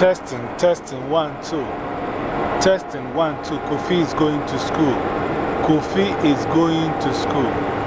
Testing, testing, one, two. Testing, one, two. Kofi is going to school. Kofi is going to school.